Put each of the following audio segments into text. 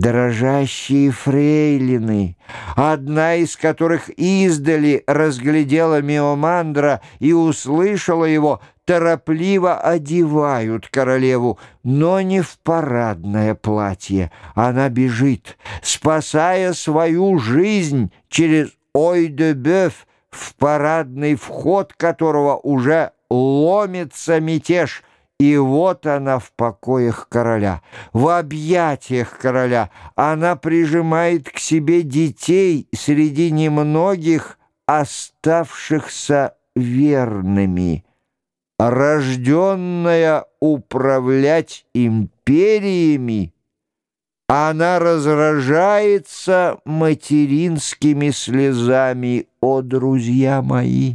Дрожащие фрейлины, одна из которых издали разглядела Миомандра и услышала его, торопливо одевают королеву, но не в парадное платье. Она бежит, спасая свою жизнь через Ой-де-Бёв, в парадный вход которого уже ломится мятеж — и вот она в покоях короля, в объятиях короля. Она прижимает к себе детей среди немногих оставшихся верными. Рожденная управлять империями, она разражается материнскими слезами, о, друзья мои!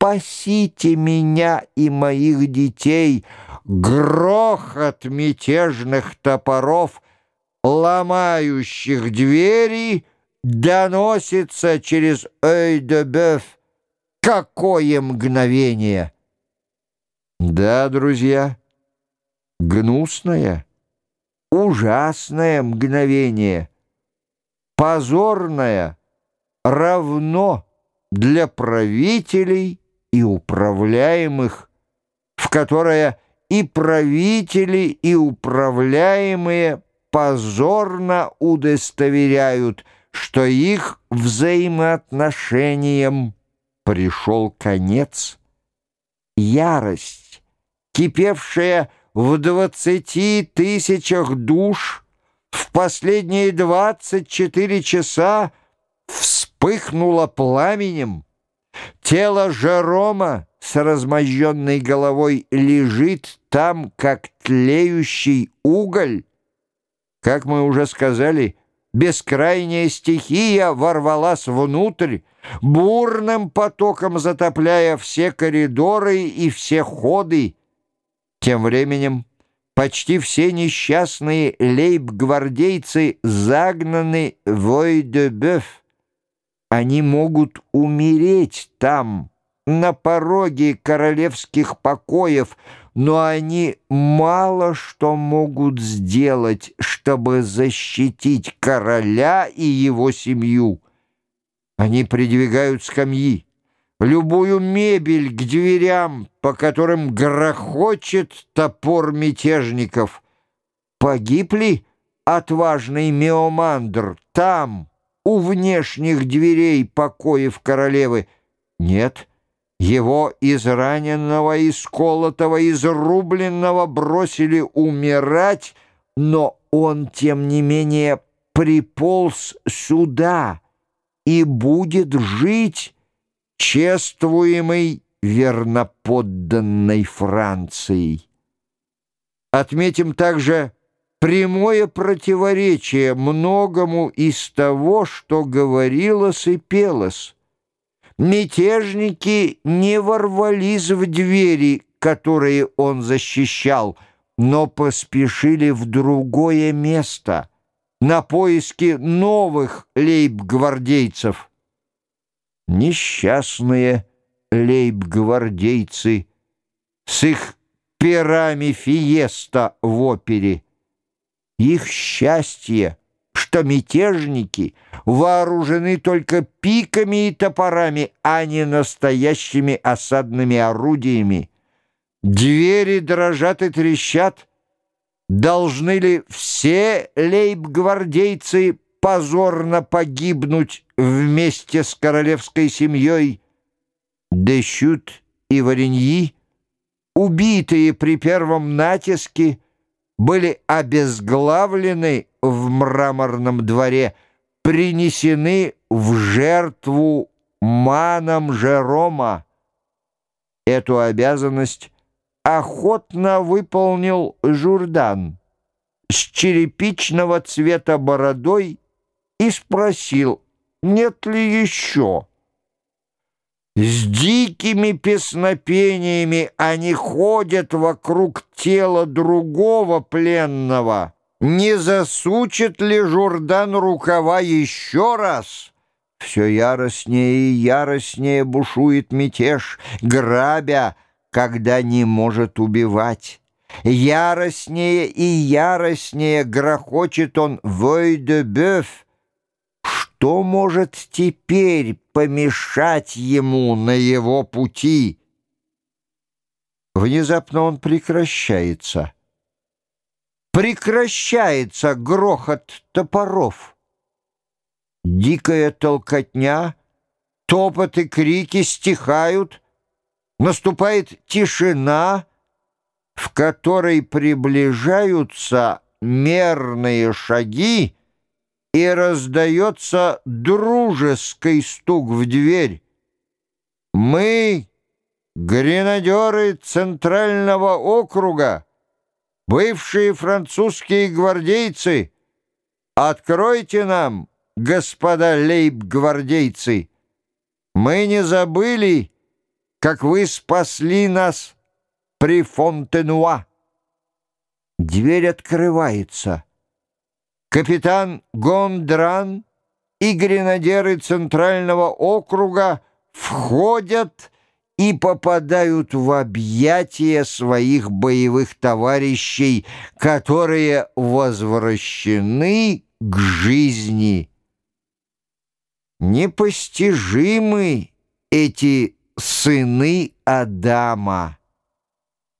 Спасите меня и моих детей! Грохот мятежных топоров, ломающих двери, доносится через Ой-де-Бёв. Какое мгновение! Да, друзья, гнусное, ужасное мгновение, позорное равно для правителей и управляемых, в которое и правители, и управляемые позорно удостоверяют, что их взаимоотношениям пришел конец. Ярость, кипевшая в двадцати тысячах душ, в последние двадцать четыре часа вспыхнула пламенем, Тело Жерома с размозженной головой лежит там, как тлеющий уголь. Как мы уже сказали, бескрайняя стихия ворвалась внутрь, бурным потоком затопляя все коридоры и все ходы. Тем временем почти все несчастные лейб-гвардейцы загнаны в Ой-де-Бёв, они могут умереть там, на пороге королевских покоев, но они мало что могут сделать, чтобы защитить короля и его семью. Они придвигают скамьи, любую мебель к дверям, по которым грохочет топор мятежников. Погиб ли отважный Меомандр там, у внешних дверей покоев королевы. Нет, его израненного, исколотого, изрубленного бросили умирать, но он, тем не менее, приполз сюда и будет жить, чествуемый верноподданной Францией. Отметим также, прямое противоречие многому из того, что говорилось и пелось. Мятежники не ворвались в двери, которые он защищал, но поспешили в другое место, на поиски новых лейб-гвардейцев. Несчастные лейб-гвардейцы с их перами фиеста в опере — их счастье, что мятежники вооружены только пиками и топорами, а не настоящими осадными орудиями. Двери дрожат и трещат. Должны ли все лейб-гвардейцы позорно погибнуть вместе с королевской семьей? Дещут и Вареньи, убитые при первом натиске, были обезглавлены в мраморном дворе, принесены в жертву манам Жерома. Эту обязанность охотно выполнил Журдан с черепичного цвета бородой и спросил, нет ли еще. С дикими песнопениями они ходят вокруг тела другого пленного. Не засучит ли Журдан рукава еще раз? Все яростнее и яростнее бушует мятеж, грабя, когда не может убивать. Яростнее и яростнее грохочет он «Вой де бёв». Что может теперь помешать ему на его пути? Внезапно он прекращается. Прекращается грохот топоров. Дикая толкотня, топот и крики стихают, наступает тишина, в которой приближаются мерные шаги, и раздается дружеский стук в дверь. Мы, гренадеры Центрального округа, бывшие французские гвардейцы, откройте нам, господа лейб-гвардейцы. Мы не забыли, как вы спасли нас при Фонтенуа. Дверь открывается. Капитан Гондран и гренадеры Центрального округа входят и попадают в объятия своих боевых товарищей, которые возвращены к жизни. Непостижимы эти сыны Адама.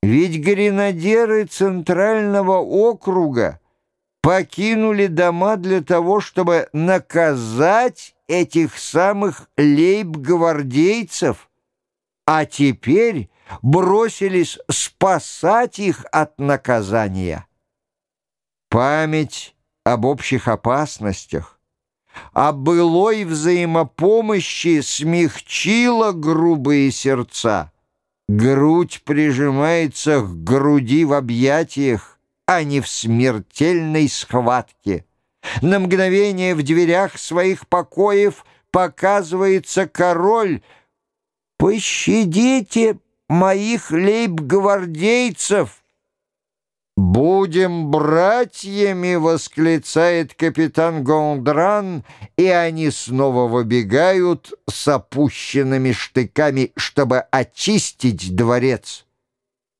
Ведь гренадеры Центрального округа покинули дома для того, чтобы наказать этих самых лейб-гвардейцев, а теперь бросились спасать их от наказания. Память об общих опасностях, о былой взаимопомощи смягчила грубые сердца. Грудь прижимается к груди в объятиях, а не в смертельной схватке. На мгновение в дверях своих покоев показывается король. «Пощадите моих лейб-гвардейцев!» «Будем братьями!» — восклицает капитан Гондран, и они снова выбегают с опущенными штыками, чтобы очистить дворец.